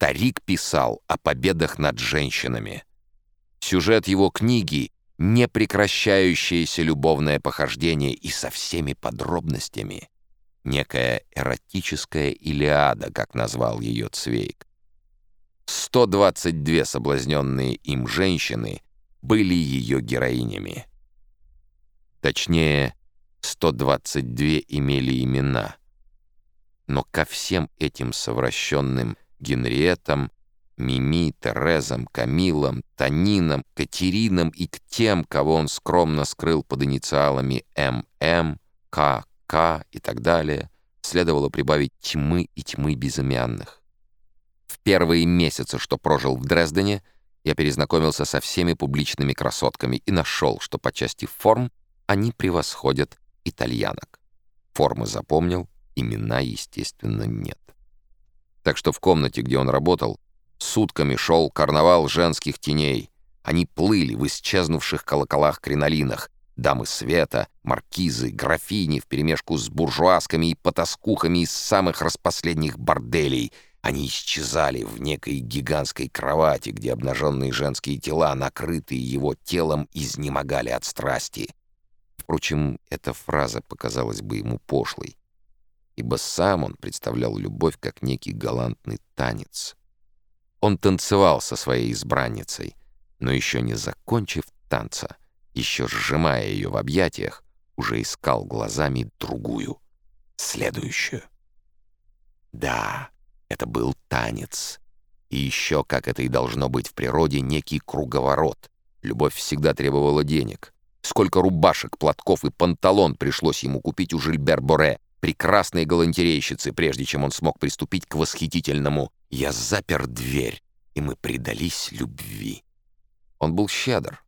Старик писал о победах над женщинами. Сюжет его книги — непрекращающееся любовное похождение и со всеми подробностями. Некая эротическая Илиада, как назвал ее Цвейк. 122 соблазненные им женщины были ее героинями. Точнее, 122 имели имена. Но ко всем этим совращенным Генриетам, Мими, Терезам, Камилам, Танинам, Катеринам и к тем, кого он скромно скрыл под инициалами ММ, К, К и так далее, следовало прибавить тьмы и тьмы безымянных. В первые месяцы, что прожил в Дрездене, я перезнакомился со всеми публичными красотками и нашел, что по части форм они превосходят итальянок. Формы запомнил, имена, естественно, нет. Так что в комнате, где он работал, сутками шел карнавал женских теней. Они плыли в исчезнувших колоколах-кринолинах, дамы света, маркизы, графини вперемешку с буржуазками и потаскухами из самых распоследних борделей. Они исчезали в некой гигантской кровати, где обнаженные женские тела, накрытые его телом, изнемогали от страсти. Впрочем, эта фраза показалась бы ему пошлой ибо сам он представлял любовь как некий галантный танец. Он танцевал со своей избранницей, но еще не закончив танца, еще сжимая ее в объятиях, уже искал глазами другую, следующую. Да, это был танец. И еще, как это и должно быть в природе, некий круговорот. Любовь всегда требовала денег. Сколько рубашек, платков и панталон пришлось ему купить у Жильбер-Боре, прекрасной галантерейщицы, прежде чем он смог приступить к восхитительному «Я запер дверь, и мы предались любви». Он был щедр.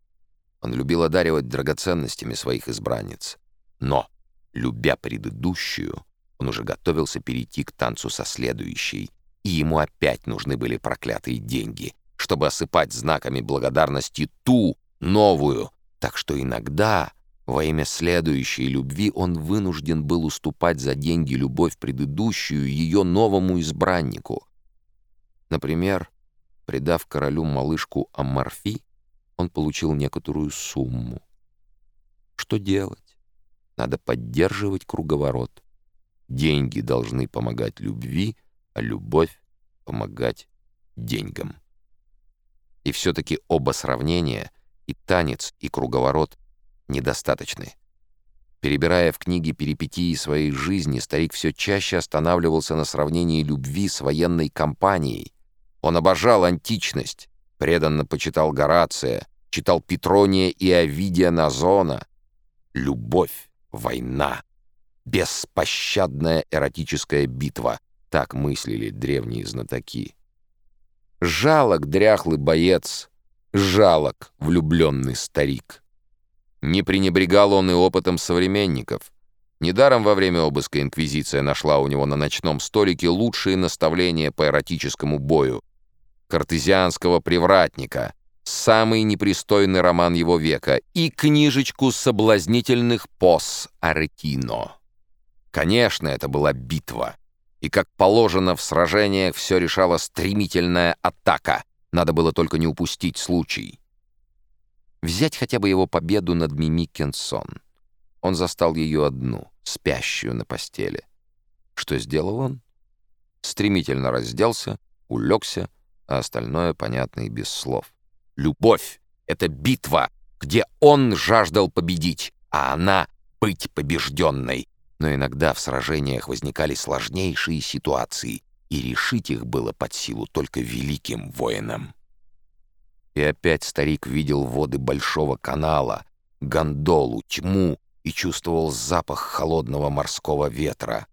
Он любил одаривать драгоценностями своих избранниц. Но, любя предыдущую, он уже готовился перейти к танцу со следующей, и ему опять нужны были проклятые деньги, чтобы осыпать знаками благодарности ту, новую, так что иногда во имя следующей любви он вынужден был уступать за деньги любовь предыдущую ее новому избраннику. Например, предав королю малышку Аморфи, он получил некоторую сумму. Что делать? Надо поддерживать круговорот. Деньги должны помогать любви, а любовь — помогать деньгам. И все-таки оба сравнения, и танец, и круговорот, недостаточны. Перебирая в книге перипетии своей жизни, старик все чаще останавливался на сравнении любви с военной кампанией. Он обожал античность, преданно почитал Горация, читал Петрония и Овидия Назона. Любовь, война, беспощадная эротическая битва — так мыслили древние знатоки. Жалок дряхлый боец, жалок влюбленный старик. Не пренебрегал он и опытом современников. Недаром во время обыска Инквизиция нашла у него на ночном столике лучшие наставления по эротическому бою. «Картезианского привратника», самый непристойный роман его века и книжечку соблазнительных пос Аретино. Конечно, это была битва. И, как положено в сражениях, все решала стремительная атака. Надо было только не упустить случай. Взять хотя бы его победу над Мими Кенсон. Он застал ее одну, спящую на постели. Что сделал он? Стремительно разделся, улегся, а остальное понятно и без слов. Любовь — это битва, где он жаждал победить, а она — быть побежденной. Но иногда в сражениях возникали сложнейшие ситуации, и решить их было под силу только великим воинам. И опять старик видел воды большого канала, гондолу, тьму и чувствовал запах холодного морского ветра.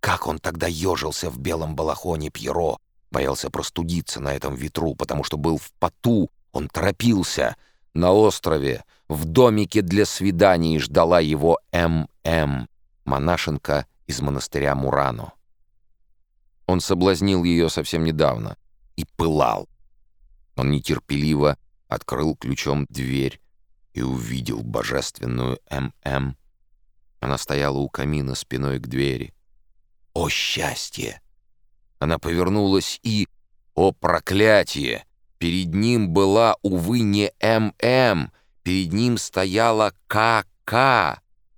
Как он тогда ежился в белом балахоне Пьеро, боялся простудиться на этом ветру, потому что был в поту, он торопился. На острове, в домике для свиданий ждала его М.М., монашенка из монастыря Мурано. Он соблазнил ее совсем недавно и пылал. Он нетерпеливо открыл ключом дверь и увидел божественную М.М. Она стояла у камина спиной к двери. О, счастье! Она повернулась и... О, проклятие! Перед ним была, увы, не ММ, перед ним стояла КК.